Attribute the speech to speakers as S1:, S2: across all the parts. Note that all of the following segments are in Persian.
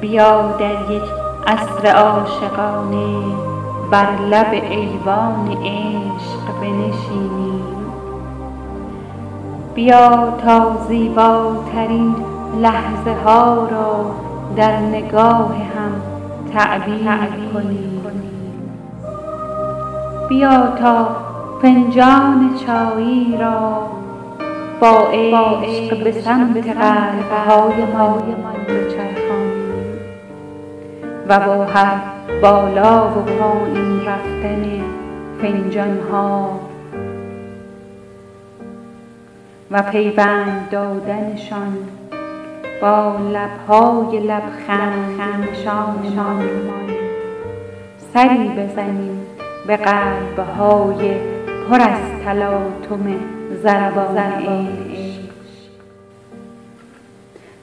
S1: بیا در یک عصر عاشقانه بر لب ایوان عشق بنشینیم. بیا تا زیباترین لحظه ها را در نگاه هم تعبیر کنیم. بیا تا فنجان چایی را با عشق به سمت قلبهایمان بچرخانیم و با هر بالا و پایین رفتن فنجان ها و پیوند دادنشان با لبهای لبخند نشانمان سری بزنیم به قلبهای پر از تلاطم ضربان عشق.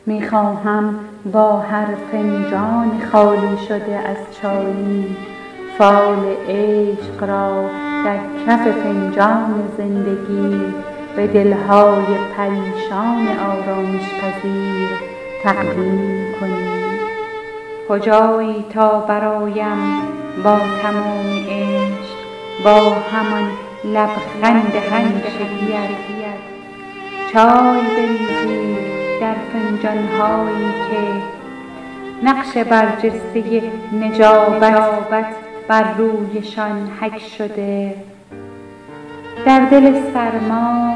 S1: می خواهم با هر فنجان خالی شده از چایی فال عشق را در کف فنجان زندگی به دلهای پریشان آرامش پذیر تقدیم کنیم کجایی تا برایم با تمام عشق با همان لبخند همیشگیت؟ چای بریزیم فنجان هایی که نقش برجسته نجابت بر رویشان حک شده. در دل سرما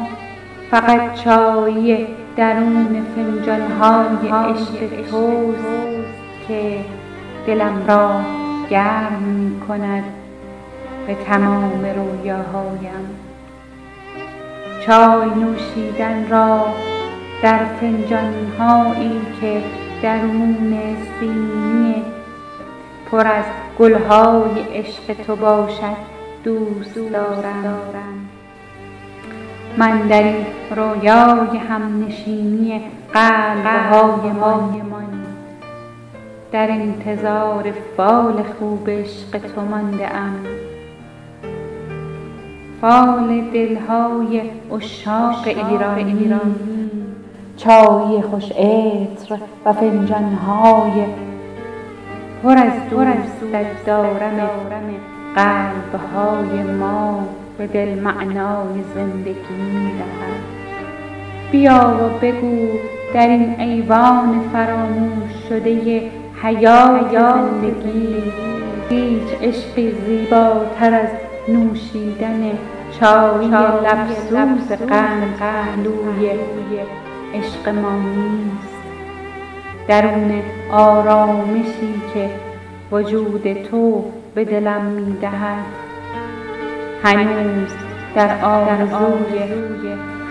S1: فقط چایی درون فنجان های عشق توست که دلم را گرم می کند به تمام رویاهایم. چای نوشیدن را در فنجان هایی که درون سینی پر از گلهای عشق تو باشد دوست دارم. من در این رویای همنشینی قلبهایمان در انتظار فال خوب عشق تو مانده ام فال دلهای عشاق ایرانی. چایی خوش عطر و فنجان های پر از دوستت دارم قلبهای ما به دل معنای زندگی می دهد بیا و بگو در این ایوان فراموش شده حیات زندگی. هیچ عشقی زیباتر از نوشیدن چای لبسوز قند پهلوی عشق ما نیست. درون آرامشی که وجود تو به دلم می دهد هنوز در آرزوی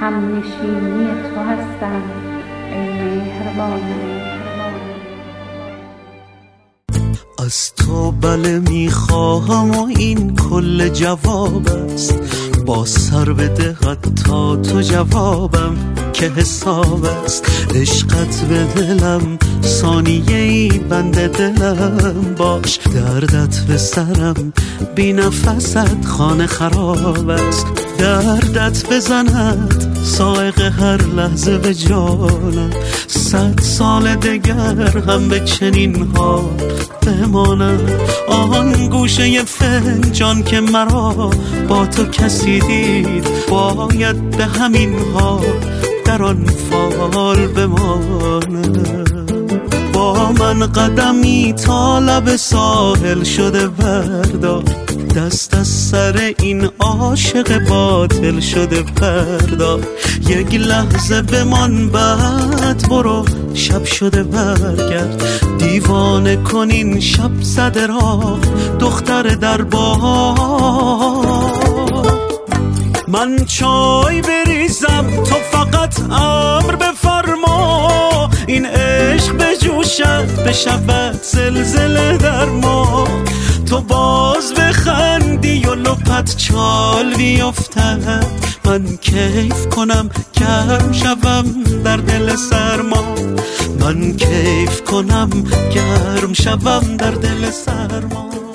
S1: همنشینی تو هستم ای
S2: از تو بله می‌خواهم و این کل جواب است. با سر بده تا تو جوابم که حساب است. عشقت به دلم ثانیه ای بند دلم. باش دردت به سرم بی نفست خانه خراب است. دردت بزند سائق هر لحظه به جانم. صد سال دگر هم به چنین حال بمانم. آن گوشه فنجان که مرا با تو کسی دید باید به همین حال در آن فال بمانم. با من قدمی تا لب ساحل شده بردار. دست از سر این عاشق باطل شده پردا یک لحظه بمان بعد برو شب شده برگرد. دیوانه کنین شب زده را دختر در من چای بریزم تو فقط امر بفرما. این عشق بجوشد بشود زلزله در ما لپت چال بیفتد. من کیف کنم گرم شوم در دل سرما. من کیف کنم گرم شوم در دل سرما.